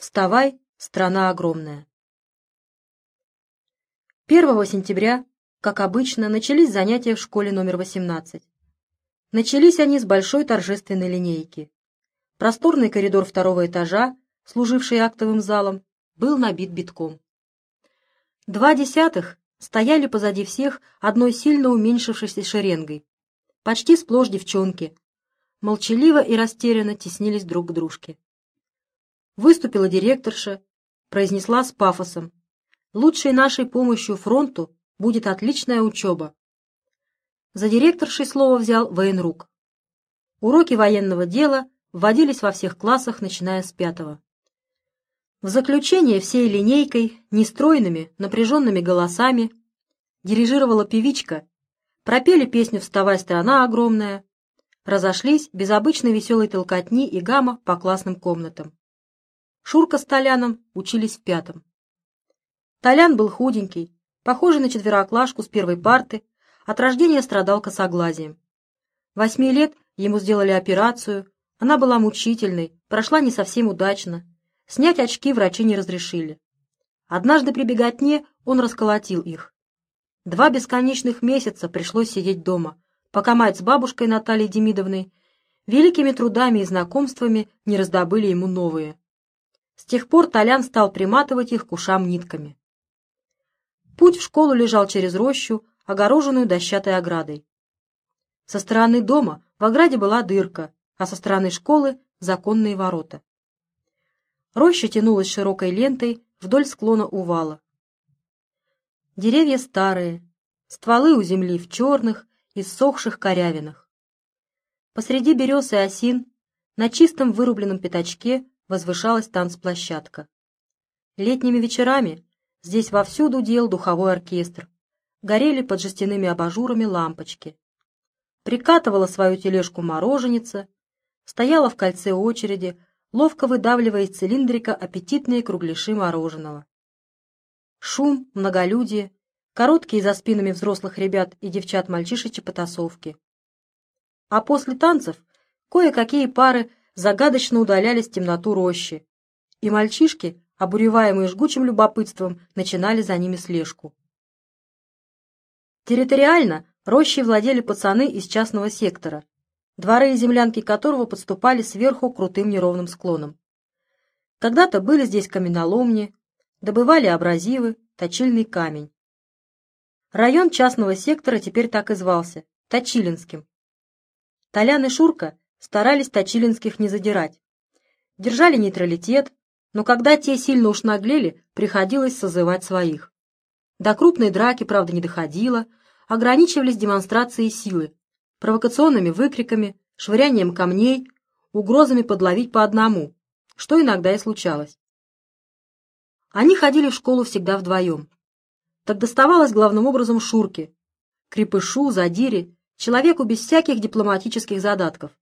Вставай, страна огромная. 1 сентября, как обычно, начались занятия в школе номер 18. Начались они с большой торжественной линейки. Просторный коридор второго этажа, служивший актовым залом, был набит битком. Два десятых стояли позади всех одной сильно уменьшившейся шеренгой. Почти сплошь девчонки. Молчаливо и растерянно теснились друг к дружке. Выступила директорша, произнесла с пафосом. Лучшей нашей помощью фронту будет отличная учеба. За директоршей слово взял военрук. Уроки военного дела вводились во всех классах, начиная с пятого. В заключение всей линейкой, нестройными, напряженными голосами, дирижировала певичка, пропели песню «Вставай, страна огромная», разошлись без обычной веселой толкотни и гамма по классным комнатам. Шурка с Толяном учились в пятом. Толян был худенький, похожий на четвероклашку с первой парты, от рождения страдал косоглазием. Восьми лет ему сделали операцию, она была мучительной, прошла не совсем удачно, Снять очки врачи не разрешили. Однажды при беготне он расколотил их. Два бесконечных месяца пришлось сидеть дома, пока мать с бабушкой Натальей Демидовной великими трудами и знакомствами не раздобыли ему новые. С тех пор Толян стал приматывать их к ушам нитками. Путь в школу лежал через рощу, огороженную дощатой оградой. Со стороны дома в ограде была дырка, а со стороны школы — законные ворота. Роща тянулась широкой лентой вдоль склона увала. Деревья старые, стволы у земли в черных, иссохших корявинах. Посреди берез и осин на чистом вырубленном пятачке возвышалась танцплощадка. Летними вечерами здесь вовсюду дел духовой оркестр, горели под жестяными абажурами лампочки. Прикатывала свою тележку мороженица, стояла в кольце очереди, ловко выдавливая из цилиндрика аппетитные кругляши мороженого. Шум, многолюдие, короткие за спинами взрослых ребят и девчат мальчишечьи потасовки. А после танцев кое-какие пары загадочно удалялись в темноту рощи, и мальчишки, обуреваемые жгучим любопытством, начинали за ними слежку. Территориально рощей владели пацаны из частного сектора, дворы и землянки которого подступали сверху крутым неровным склоном. Когда-то были здесь каменоломни, добывали абразивы, точильный камень. Район частного сектора теперь так и звался – Точилинским. Толян и Шурка старались Точилинских не задирать. Держали нейтралитет, но когда те сильно уж наглели, приходилось созывать своих. До крупной драки, правда, не доходило, ограничивались демонстрацией силы, провокационными выкриками, швырянием камней, угрозами подловить по одному, что иногда и случалось. Они ходили в школу всегда вдвоем. Так доставалось главным образом Шурке, крепышу, задире, человеку без всяких дипломатических задатков.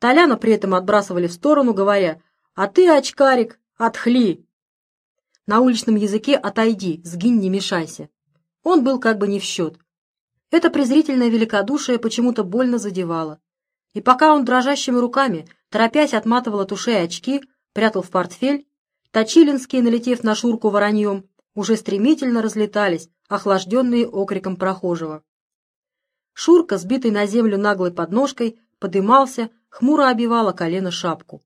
Толяна при этом отбрасывали в сторону, говоря «А ты, очкарик, отхли!» На уличном языке «отойди, сгинь, не мешайся». Он был как бы не в счет, это презрительное великодушие почему-то больно задевало. И пока он дрожащими руками, торопясь, отматывал от ушей очки, прятал в портфель, Точилинские, налетев на Шурку вороньем, уже стремительно разлетались, охлажденные окриком прохожего. Шурка, сбитый на землю наглой подножкой, подымался, хмуро обивала колено шапку.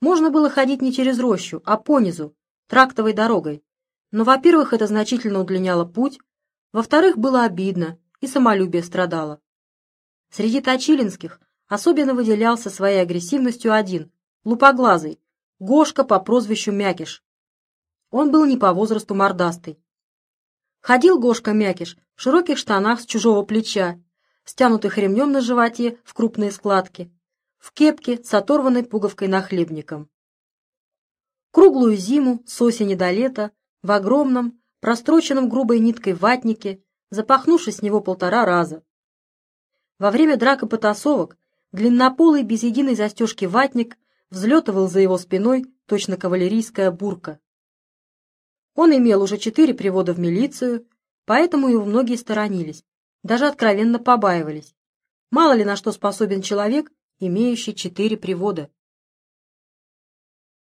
Можно было ходить не через рощу, а понизу, трактовой дорогой. Но, во-первых, это значительно удлиняло путь, во-вторых, было обидно, и самолюбие страдало. Среди точилинских особенно выделялся своей агрессивностью один, лупоглазый, Гошка по прозвищу Мякиш. Он был не по возрасту мордастый. Ходил Гошка Мякиш в широких штанах с чужого плеча, стянутых ремнем на животе в крупные складки, в кепке с оторванной пуговкой на хлебником. Круглую зиму, с осени до лета, в огромном, простроченном грубой ниткой ватнике, запахнувшись с него полтора раза. Во время драк и потасовок длиннополый без единой застежки ватник взлетывал за его спиной точно кавалерийская бурка. Он имел уже четыре привода в милицию, поэтому его многие сторонились, даже откровенно побаивались. Мало ли на что способен человек, имеющий четыре привода.